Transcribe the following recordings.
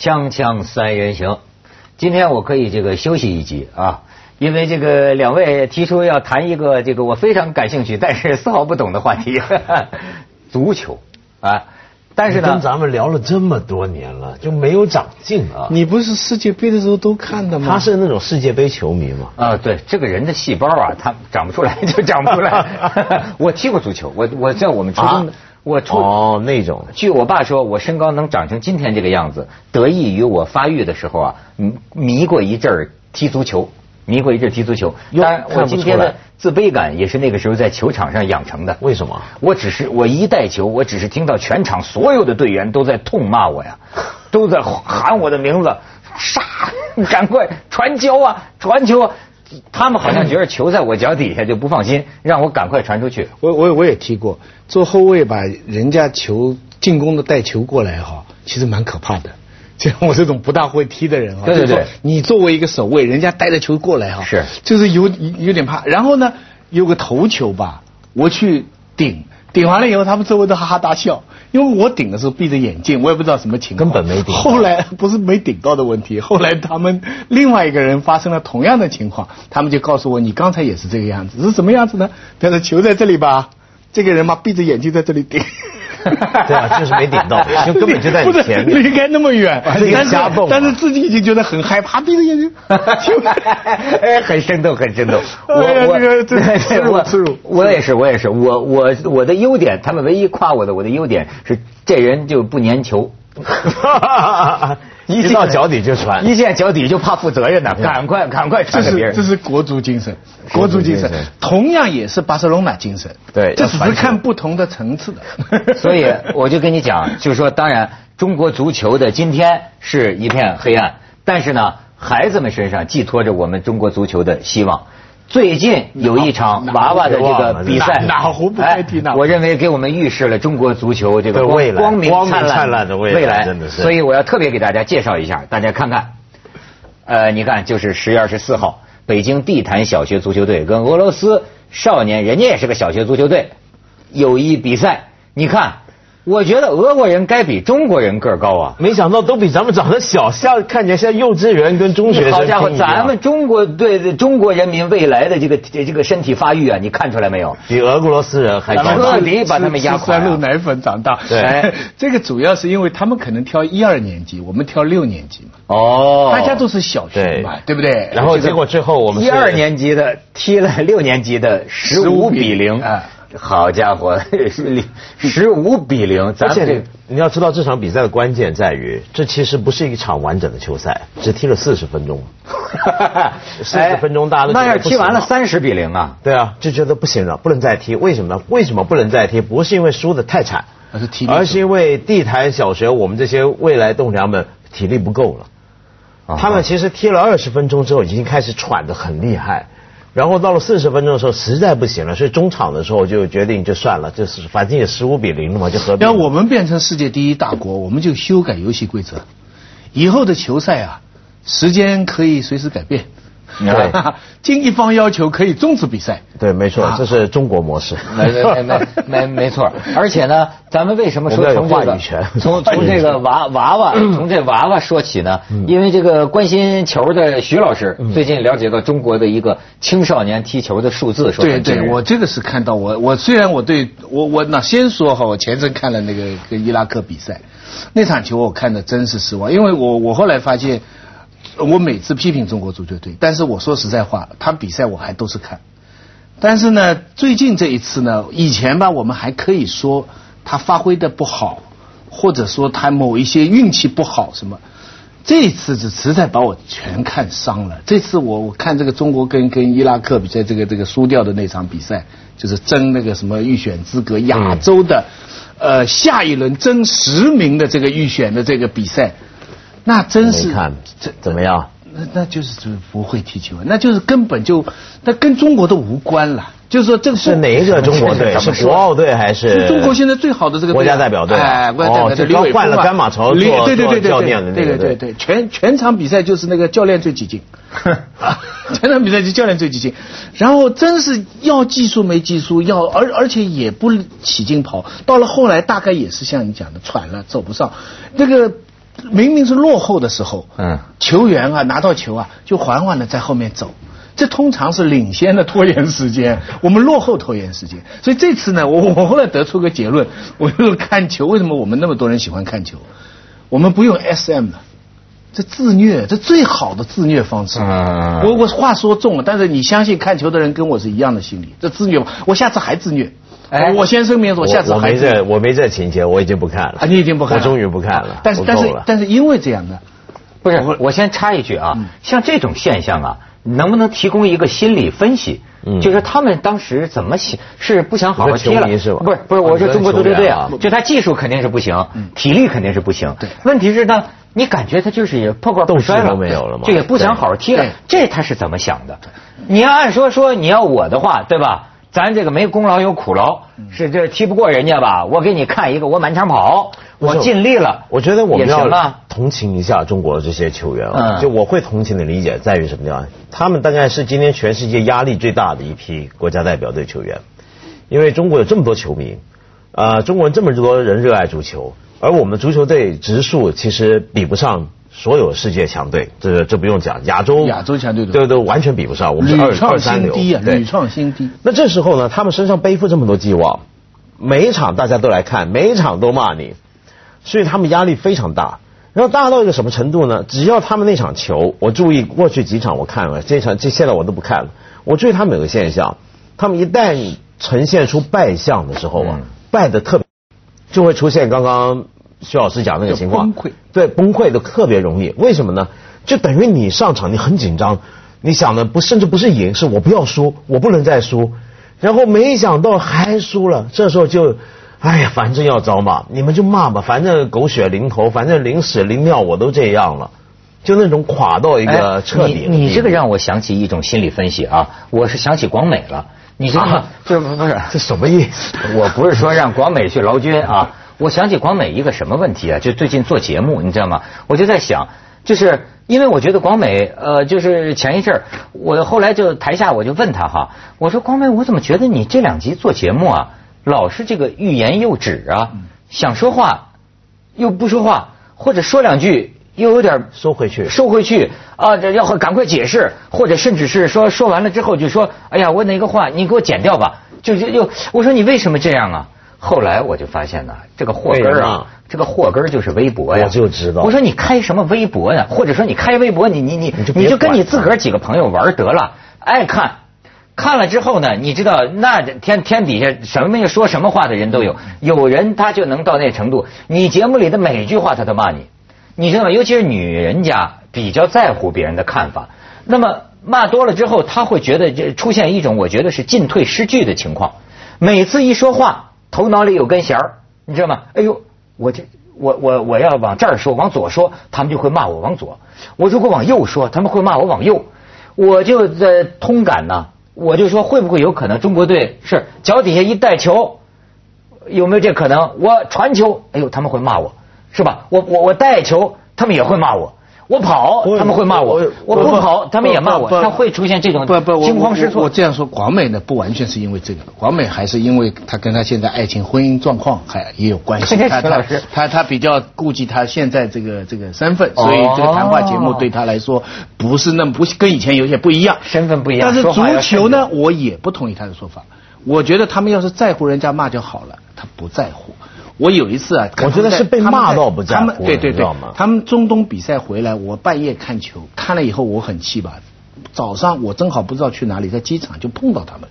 锵锵三人行，今天我可以这个休息一集啊，因为这个两位提出要谈一个这个我非常感兴趣，但是丝毫不懂的话题，足球啊。但是呢，跟咱们聊了这么多年了，就没有长进啊。你不是世界杯的时候都看的吗？他是那种世界杯球迷嘛？啊，对，这个人的细胞啊，他长不出来就长不出来。我踢过足球，我我在我们初中，我出哦那种。据我爸说，我身高能长成今天这个样子，得益于我发育的时候啊，迷过一阵儿踢足球。迷过一阵踢足球，当然我今天的自卑感也是那个时候在球场上养成的。为什么？我只是我一带球，我只是听到全场所有的队员都在痛骂我呀，都在喊我的名字，杀！赶快传球啊，传球！啊！他们好像觉得球在我脚底下就不放心，让我赶快传出去。我我我也踢过，做后卫把人家球进攻的带球过来哈，其实蛮可怕的。像 我这种不大会踢的人啊，对对对，你作为一个守卫，人家带着球过来哈，是，就是有有点怕。然后呢，有个头球吧，我去顶，顶完了以后，他们周围都哈哈大笑，因为我顶的时候闭着眼睛，我也不知道什么情况，根本没顶。后来不是没顶到的问题，后来他们另外一个人发生了同样的情况，他们就告诉我，你刚才也是这个样子，是什么样子呢？他说球在这里吧，这个人嘛闭着眼睛在这里顶。对啊，就是没顶到，就根本就在你前面，离开那么远，但是但是自己已经觉得很害怕，闭着眼睛，哎，很生动，很生动。我我我也是，我也是，我我我的优点，他们唯一夸我的，我的优点是这人就不粘球。一到脚底就传，一见脚底就怕负责任的，赶快赶快传给别人。这是国足精神，国足精神，同样也是巴塞罗那精神。对，这只是看不同的层次的。所以我就跟你讲，就是说，当然中国足球的今天是一片黑暗，但是呢，孩子们身上寄托着我们中国足球的希望。最近有一场娃娃的这个比赛，哪壶不开提哪壶。我认为给我们预示了中国足球这个未来光明灿烂的未来，真的是所以我要特别给大家介绍一下，大家看看，呃，你看，就是十月二十四号，北京地坛小学足球队跟俄罗斯少年，人家也是个小学足球队，友谊比赛，你看。我觉得俄国人该比中国人个儿高啊！没想到都比咱们长得小，像看起来像幼稚园跟中学生。好家伙，咱们中国对中国人民未来的这个这个身体发育啊，你看出来没有？比俄罗斯人还高。彻底把他们压垮。三鹿奶粉长大。对，这个主要是因为他们可能挑一二年级，我们挑六年级嘛。哦。大家都是小学嘛，对不对？然后结果最后我们一二年级的踢了六年级的十五比零啊。好家伙，十 十五比零！而且你要知道，这场比赛的关键在于，这其实不是一场完整的球赛，只踢了四十分钟。四十分钟，大家都那要踢完了三十比零啊？对啊，就觉得不行了，不能再踢。为什么呢？为什么不能再踢？不是因为输的太惨，而是体，而是因为地坛小学我们这些未来栋梁们体力不够了。他们其实踢了二十分钟之后，已经开始喘得很厉害。然后到了四十分钟的时候，实在不行了，所以中场的时候就决定就算了，就是反正也十五比零了嘛，就和。要我们变成世界第一大国，我们就修改游戏规则，以后的球赛啊，时间可以随时改变。对，经一方要求可以终止比赛。对，没错，这是中国模式。没没没没没错。而且呢，咱们为什么说从话语权？从从这个娃娃娃，从这娃娃说起呢？因为这个关心球的徐老师最近了解到中国的一个青少年踢球的数字，说对对，我这个是看到我我虽然我对我我那先说哈，我前阵看了那个跟伊拉克比赛那场球，我看的真是失望，因为我我后来发现。我每次批评中国足球队，但是我说实在话，他比赛我还都是看。但是呢，最近这一次呢，以前吧，我们还可以说他发挥的不好，或者说他某一些运气不好什么。这一次是实在把我全看伤了。这次我我看这个中国跟跟伊拉克比赛，这个这个输掉的那场比赛，就是争那个什么预选资格，亚洲的呃下一轮争十名的这个预选的这个比赛。那真是看这怎么样？那那就是就不会踢球，那就是根本就那跟中国都无关了。就是说，这个是哪一个中国 队？是国奥队还是？中国现在最好的这个国家代表队。哎，哦，就刚换了甘马潮做对对对教练的那个。对对对对，全全场比赛就是那个教练最激进。全场比赛就教练最激进，然后真是要技术没技术，要而而且也不起劲跑。到了后来，大概也是像你讲的喘了，走不上。那个。明明是落后的时候，嗯球员啊拿到球啊就缓缓的在后面走。这通常是领先的拖延时间，我们落后拖延时间。所以这次呢，我 我后来得出个结论，我就是看球，为什么我们那么多人喜欢看球？我们不用 SM 了，这自虐，这最好的自虐方式。嗯我我话说重了，但是你相信看球的人跟我是一样的心理，这自虐，我下次还自虐。哎我先声明，我下次我还没这我没这情节，我已经不看了啊，你已经不看了，我终于不看了，但是但是但是因为这样的，不是，我先插一句啊，像这种现象啊，能不能提供一个心理分析？嗯就是他们当时怎么想，是不想好好踢了不是不是，啊我说中国足球队啊就他技术肯定是不行，体力肯定是不行。对问题是呢，你感觉他就是也破罐破摔了，都没有了嘛就也不想好好踢了。这他是怎么想的？你要按说说你要我的话，对吧？咱这个没功劳有苦劳，是这踢不过人家吧？我给你看一个，我满场跑，我尽力了。我觉得我们要同情一下中国的这些球员啊，嗯就我会同情的理解在于什么地方？他们大概是今天全世界压力最大的一批国家代表队球员，因为中国有这么多球迷，啊，中国人这么多人热爱足球，而我们足球队植数其实比不上所有世界强队，这这不用讲，亚洲亚洲强队都对对完全比不上，我们是二创二三流，啊，对屡创新低。那这时候呢，他们身上背负这么多寄望，每一场大家都来看，每一场都骂你，所以他们压力非常大。然后大到一个什么程度呢？只要他们那场球，我注意过去几场我看了，这场这现在我都不看了。我注意他们有个现象，他们一旦呈现出败相的时候啊，嗯败的特别，就会出现刚刚徐老师讲那个情况，崩溃对，崩溃的特别容易。为什么呢？就等于你上场你很紧张，你想的不甚至不是赢，是我不要输，我不能再输。然后没想到还输了，这时候就，哎呀，反正要找骂，你们就骂吧，反正狗血淋头，反正淋屎淋尿我都这样了，就那种垮到一个哎彻底你你这个让我想起一种心理分析啊，我是想起广美了。你知道吗啊？这不不是这什么意思？我不是说让广美去劳军啊，我想起广美一个什么问题啊？就最近做节目，你知道吗？我就在想，就是因为我觉得广美，呃，就是前一阵儿，我后来就台下我就问他哈，我说广美，我怎么觉得你这两集做节目啊，老是这个欲言又止啊，想说话又不说话，或者说两句又有点收回去收回去啊，这要赶快解释，或者甚至是说说完了之后就说，哎呀，我哪个话你给我剪掉吧，就就又我说你为什么这样啊？后来我就发现呢，这个祸根儿啊这个祸根儿就是微博呀。我就知道我说你开什么微博呀？或者说你开微博，你你你你就你就跟你自个儿几个朋友玩得了，爱看。看了之后呢，你知道那天天底下什么说什么话的人都有，有人他就能到那程度，你节目里的每句话他都骂你，你知道吗？尤其是女人家比较在乎别人的看法，那么骂多了之后，他会觉得这出现一种我觉得是进退失据的情况。每次一说话，头脑里有根弦儿，你知道吗？哎呦，我这我我我要往这儿说，往左说，他们就会骂我往左；我如果往右说，他们会骂我往右。我就在通感呢，我就说会不会有可能中国队是脚底下一带球，有没有这可能？我传球，哎呦，他们会骂我，是吧？我我我带球，他们也会骂我。我跑，他们会骂我我；不跑，他们也骂我。他会出现这种不不，惊慌失措。我我这样说，广美呢不完全是因为这个，广美还是因为他跟他现在爱情婚姻状况还也有关系。他他他他比较顾及他现在这个这个身份，哦所以这个谈话节目对他来说不是那么不跟以前有些不一样。身份不一样但是足球呢，我也不同意他的说法。我觉得他们要是在乎人家骂就好了，他不在乎。我有一次啊，我觉得是被骂到不在乎他们对对对他们中东比赛回来，我半夜看球，看了以后我很气吧。早上我正好不知道去哪里，在机场就碰到他们，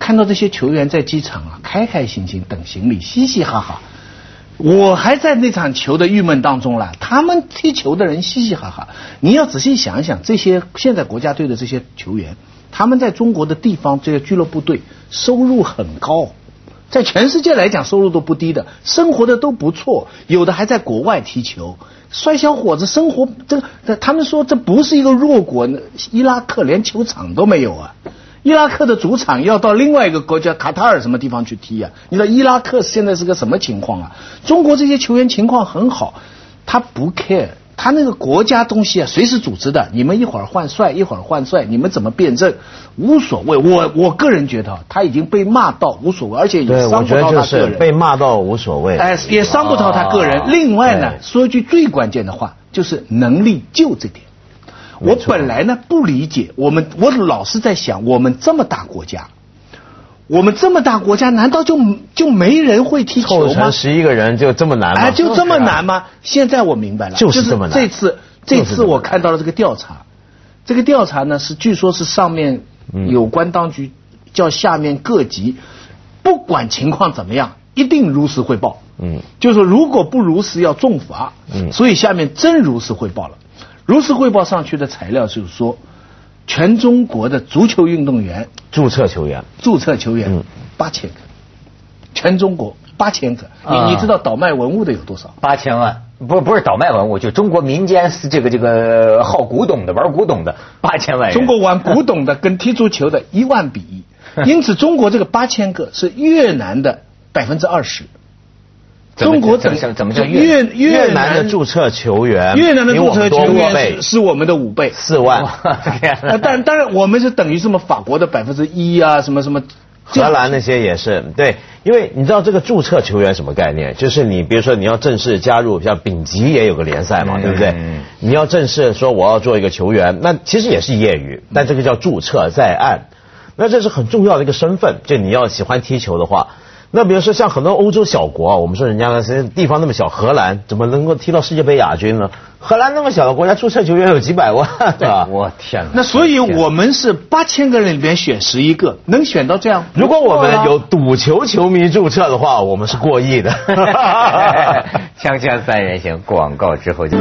看到这些球员在机场啊，开开心心等行李，嘻嘻哈哈。我还在那场球的郁闷当中了，他们踢球的人嘻嘻哈哈。你要仔细想一想，这些现在国家队的这些球员，他们在中国的地方这些俱乐部队收入很高，在全世界来讲收入都不低的，生活的都不错，有的还在国外踢球。帅小伙子生活这这，他们说这不是一个弱国，伊拉克连球场都没有啊。伊拉克的主场要到另外一个国家卡塔尔什么地方去踢啊？你知道伊拉克现在是个什么情况啊？中国这些球员情况很好，他不 care，他那个国家东西啊，随时组织的，你们一会儿换帅，一会儿换帅，你们怎么辩证，无所谓。我我个人觉得，他已经被骂到无所谓，而且也伤不到他个人。被骂到无所谓。哎，也伤不到他个人。啊另外呢，说一句最关键的话，就是能力就这点。我本来呢不理解，我们我老是在想，我们这么大国家，我们这么大国家，难道就就没人会踢球吗凑成？十一个人就这么难吗？哎，就这么难吗？现在我明白了，就是这么难这次这次我看到了这个调查，这个调查呢是据说是上面嗯有关当局叫下面各级，不管情况怎么样，一定如实汇报。嗯，就是说如果不如实要重罚。嗯所以下面真如实汇报了，如实汇报上去的材料就是说，全中国的足球运动员注册球员。注册球员嗯八千个，全中国八千个。你啊你知道倒卖文物的有多少？八千万，不不是倒卖文物，就中国民间是这个这个好古董的、玩古董的八千万人。中国玩古董的跟踢足球的一万比一，因此中国这个八千个是越南的百分之二十。中国怎么怎么叫越越南的注册球员，越南的注册球员是是我们的五倍。四万。但 当然我们是等于什么法国的百分之一啊，什么什么。荷兰那些也是对，因为你知道这个注册球员什么概念？就是你比如说你要正式加入，像丙级也有个联赛嘛，嗯对不对嗯？你要正式说我要做一个球员，那其实也是业余，但这个叫注册在案，那这是很重要的一个身份。就你要喜欢踢球的话，那比如说像很多欧洲小国啊，我们说人家呢，实际地方那么小，荷兰怎么能够踢到世界杯亚军呢？荷兰那么小的国家，注册球员有几百万，对吧？我天哪！那所以我们是八千个人里边选十一个，能选到这样。如果我们有赌球球迷注册的话，我们是过亿的。锵锵三人行，广告之后见。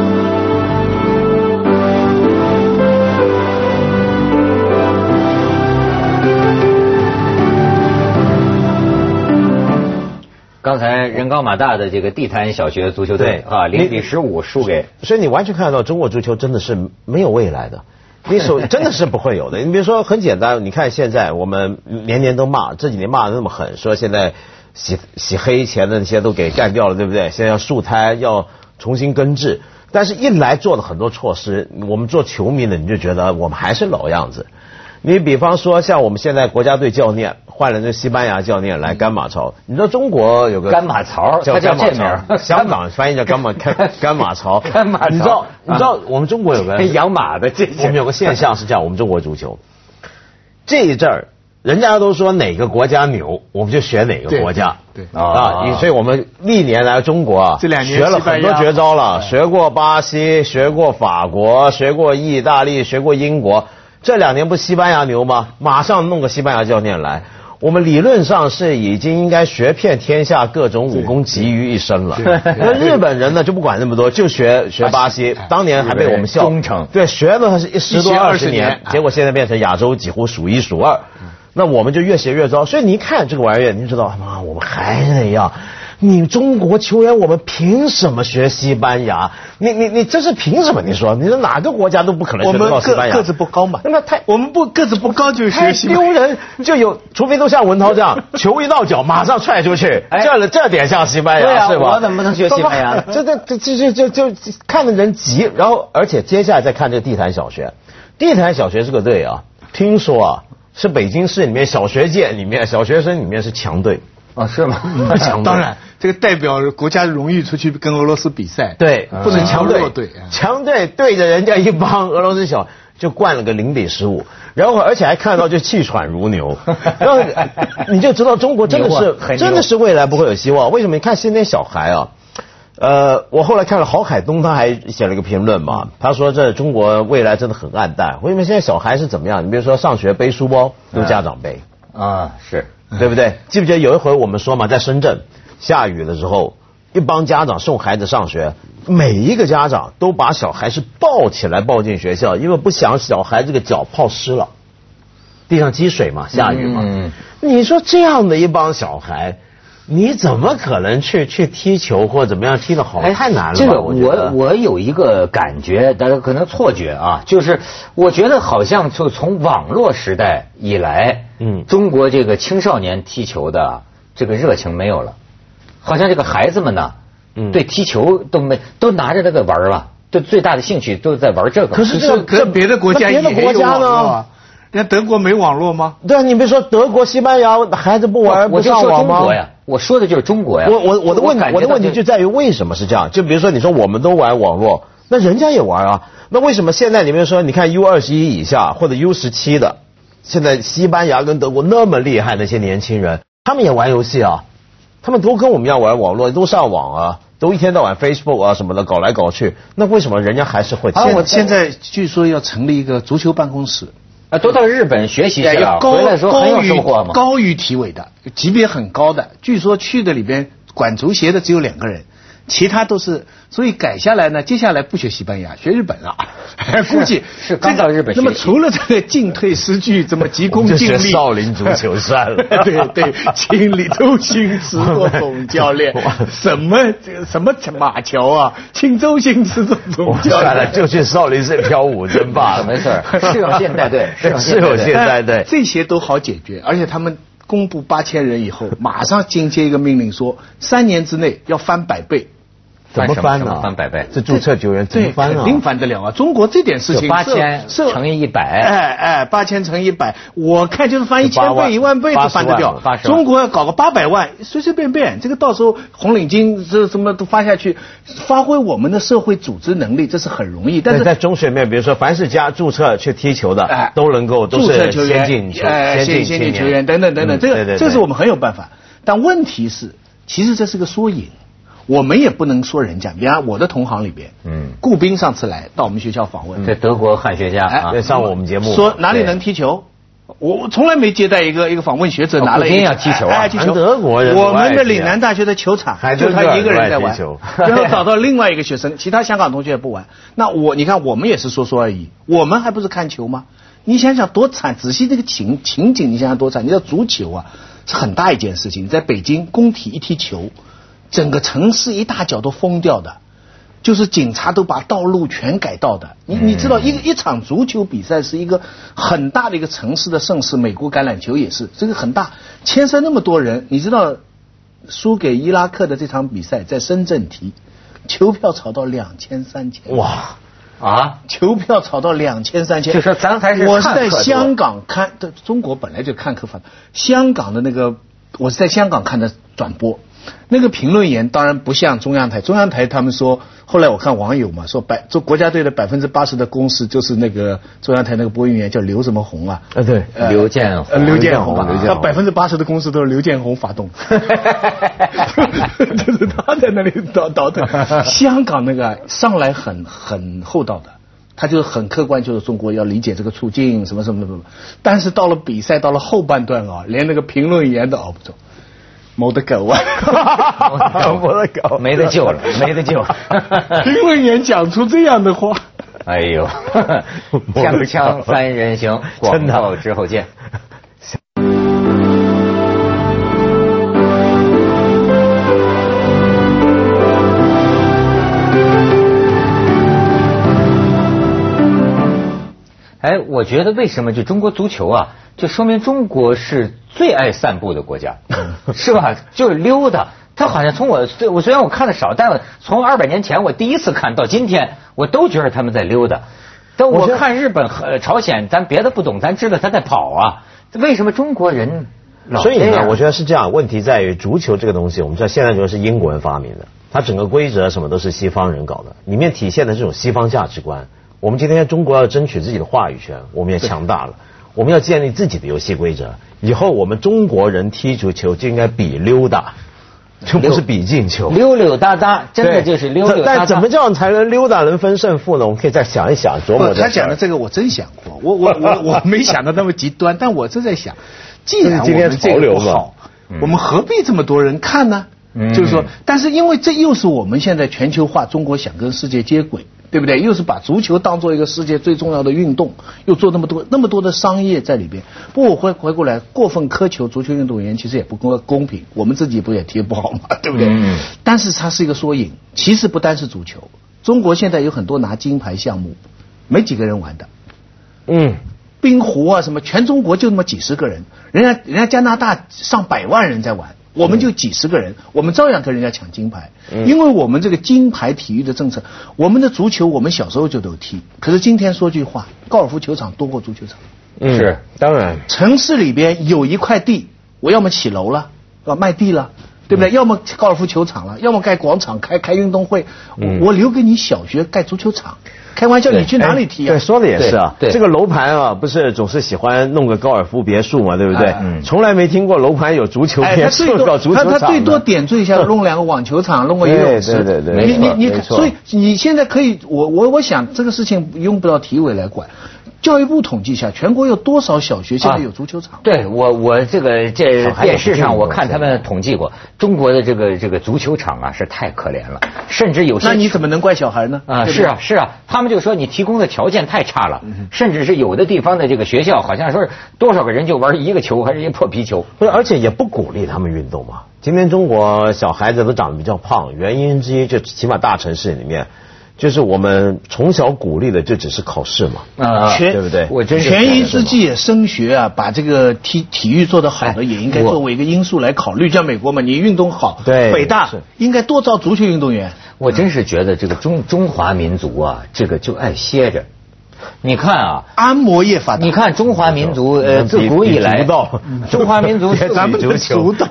刚才人高马大的这个地坛小学足球队啊，零你比十五输给所以你完全看得到中国足球真的是没有未来的，你手真的是不会有的。你比如说很简单，你看现在我们年年都骂，这几年骂的那么狠，说现在洗洗黑钱的那些都给干掉了，对不对？现在要树胎，要重新根治，但是一来做了很多措施，我们做球迷的你就觉得我们还是老样子。你比方说，像我们现在国家队教练换了这西班牙教练来甘马槽，你知道中国有个甘马槽叫他叫甘马这名，香港翻译叫甘马 甘甘马槽，甘马槽。你知道你知道我们中国有个 养马的这我们有个现象是这样，我们中国足球。这一阵儿，人家都说哪个国家牛，我们就选哪个国家。对对啊，你所以我们历年来中国啊，这两年学了很多绝招了，学过巴西，学过法国，学过意大利，学过英国。这两年不西班牙牛吗？马上弄个西班牙教练来。我们理论上是已经应该学遍天下各种武功集于一身了。那日本人呢就不管那么多，就学学巴西。当年还被我们笑忠诚对，学了是十多二十年年，结果现在变成亚洲几乎数一数二。那我们就越学越糟，所以你一看这个玩意儿，你就知道，妈，我们还是那样。你中国球员，我们凭什么学西班牙？你你你这是凭什么？你说，你说哪个国家都不可能学西班牙。个个子不高嘛，那么太我们不个子不高就太学西班牙丢人，就有，除非都像文涛这样，球一到脚马上踹出去，哎这这点像西班牙是吧？我怎么能学西班牙 这这这这这这就就看的人急，然后而且接下来再看这个地坛小学，地坛小学这个队啊，听说啊是北京市里面小学界里面小学生里面是强队，啊是吗？强队当然，这个代表国家荣誉出去跟俄罗斯比赛，对，不能强强队弱队。强队对着人家一帮俄罗斯小，就灌了个零比十五，然后而且还看到就气喘如牛，然后你就知道中国真的是真的是未来不会有希望。为什么？你看现在小孩啊。呃，我后来看了郝海东，他还写了一个评论嘛，他说这中国未来真的很暗淡。为什么现在小孩是怎么样？你比如说上学背书包都家长背，啊是，对不对？记不记得有一回我们说嘛，在深圳下雨的时候，一帮家长送孩子上学，每一个家长都把小孩是抱起来抱进学校，因为不想小孩这个脚泡湿了，地上积水嘛，下雨嘛。你说这样的一帮小孩。你怎么可能去去踢球或怎么样踢得好？太难了这个我我我有一个感觉，大家可能错觉啊，就是我觉得好像就从网络时代以来，嗯中国这个青少年踢球的这个热情没有了，好像这个孩子们呢，嗯对踢球都没都拿着那个玩儿了。对最大的兴趣都在玩这个。可是这可是别的国家那别的也有国家呢网络啊？人家德国没网络吗？对啊，你别说德国、西班牙孩子不玩不我就说上网吗？中国呀，我说的就是中国呀。我我我的问我的问题就在于为什么是这样？就比如说你说我们都玩网络，那人家也玩啊，那为什么现在你们说你看 U 二十一以下或者 U 十七的，现在西班牙跟德国那么厉害那些年轻人，他们也玩游戏啊，他们都跟我们一样玩网络，都上网啊，都一天到晚 Facebook 啊什么的搞来搞去，那为什么人家还是会？啊，我现在据说要成立一个足球办公室，啊，都到日本学习去了，要高回来说很有高于收获嘛。高于体委的，级别很高的。据说去的里边管足协的只有两个人，其他都是，所以改下来呢，接下来不学西班牙，学日本了。估计是刚到日本那么除了这个进退失据，怎么急功就学近利，少林足球算了 对对，请李周星驰做总教练，什么这个什么马乔啊，请周星驰做总我教算了，练。就去少林寺跳舞真罢了，没事儿适用现代队适用适用现代队。这些都好解决，而且他们公布八千人以后，马上紧接一个命令说，三年之内要翻百倍。怎么翻呢？翻百倍这注册球员怎么，翻啊？肯定翻得了啊！中国这点事情就八千乘以一百哎哎，八千乘以一百，我看就是翻一千倍、一万倍都翻得掉中国要搞个八百万，随随便便，这个到时候红领巾这什么都发下去，发挥我们的社会组织能力，这是很容易。但是在中学里面，比如说凡是加注册去踢球的，哎都能够都注册是球员、先进球、哎先先进球员等等等等，这个这个是我们很有办法。但问题是，其实这是个缩影，我们也不能说人家。比方我的同行里边，嗯顾斌上次来到我们学校访问，在德国汉学家啊哎，上我们节目说哪里能踢球。我我从来没接待一个一个访问学者哦拿了一定要踢球啊哎，踢球。德国人我们的岭南大学的球场就他一个人在玩 然后找到另外一个学生，其他香港同学也不玩。那我你看，我们也是说说而已，我们还不是看球吗？你想想多惨！仔细这个情情景，你想想多惨！你知道足球啊，是很大一件事情。在北京工体一踢球，整个城市一大角都封掉的。就是警察都把道路全改道的，你你知道一个一场足球比赛是一个很大的一个城市的盛世，美国橄榄球也是，这个很大，牵涉那么多人，你知道输给伊拉克的这场比赛在深圳踢，球票炒到两千三千，哇，啊，球票炒到两千三千，就说咱还是我是在香港看的，中国本来就看客法，香港的那个我是在香港看的转播，那个评论员当然不像中央台，中央台他们说，后来我看网友嘛说百做国家队的百分之八十的公式就是那个中央台那个播音员叫刘什么红啊，呃对，刘建呃宏，刘建宏吧刘建，他百分之八十的公司都是刘建宏发动，就是他在那里倒倒腾。香港那个上来很很厚道的，他就很客观，就是中国要理解这个处境什么什么什么。但是到了比赛到了后半段啊，连那个评论员都熬不住，没得狗啊，没得搞没得救了，没得救。评论员讲出这样的话。哎呦，锵锵三人行，广真的告之后见。哎，我觉得为什么就中国足球啊，就说明中国是最爱散步的国家，是吧？就是溜达。他好像从我虽我虽然我看的少，但我从二百年前我第一次看到今天，我都觉得他们在溜达。但我看日本和朝鲜，咱别的不懂，咱知道他在跑啊。为什么中国人老所以呢，我觉得是这样。问题在于足球这个东西，我们知道现在就是英国人发明的，它整个规则什么都是西方人搞的，里面体现的这种西方价值观。我们今天中国要争取自己的话语权，我们也强大了。我们要建立自己的游戏规则。以后我们中国人踢足球就应该比溜达，就不是比进球。溜溜达达，真的对就是溜溜达达。但怎么这样才能溜达能分胜负呢？我们可以再想一想，琢磨他讲的这个我真想过，我我我我没想到那么极端，但我正在想，既然我今天们这个潮流好，我们何必这么多人看呢？嗯就是说，但是因为这又是我们现在全球化，中国想跟世界接轨，对不对？又是把足球当做一个世界最重要的运动，又做那么多那么多的商业在里边。不过我回回过来，过分苛求足球运动员其实也不公公平，我们自己不也踢不好吗？对不对？嗯但是它是一个缩影，其实不单是足球，中国现在有很多拿金牌项目，没几个人玩的。嗯，冰壶啊什么，全中国就那么几十个人，人家人家加拿大上百万人在玩，我们就几十个人，我们照样跟人家抢金牌，因为我们这个金牌体育的政策，我们的足球我们小时候就都踢，可是今天说句话，高尔夫球场多过足球场。嗯。是当然，城市里边有一块地，我要么起楼了，要卖地了，对不对？要么高尔夫球场了，要么盖广场、开开运动会。我我留给你小学盖足球场，开玩笑，你去哪里踢啊对，？说的也是啊。这个楼盘啊，不是总是喜欢弄个高尔夫别墅嘛，对不对？从来没听过楼盘有足球哎，别墅他最多搞足球场。他他最多点缀一下，弄两个网球场，弄个游泳池。对对对对你你你没错没，错所以你现在可以，我我我想这个事情用不到体委来管。教育部统计一下，全国有多少小学现在有足球场？对我，我这个这电视上我看他们统计过，中国的这个这个足球场啊是太可怜了，甚至有些那你怎么能怪小孩呢？啊，对对是啊，是啊，他们就说你提供的条件太差了，甚至是有的地方的这个学校，好像说是多少个人就玩一个球，还是一个破皮球。不是，而且也不鼓励他们运动嘛。今天中国小孩子都长得比较胖，原因之一就起码大城市里面，就是我们从小鼓励的就只是考试嘛。啊全对不对我真是权宜之计，升学啊，把这个体体育做得好的，哎也应该作为一个因素来考虑。像美国嘛，你运动好，对北大应该多招足球运动员。我真是觉得这个中中华民族啊，这个就爱歇着。你看啊，按摩业发达，你看中华民族 呃，自古以来 中华民族别咱们的足道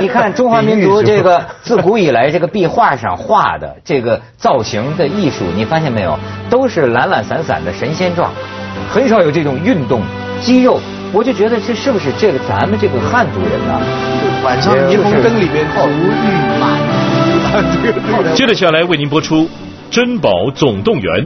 你看中华民族这个自古以来这个壁画上画的这个造型的艺术，你发现没有，都是懒懒散散的神仙状，很少有这种运动肌肉。我就觉得这是不是这个咱们这个汉族人呐、晚上霓虹灯里边足浴满。接着下来为您播出《珍宝总动员》。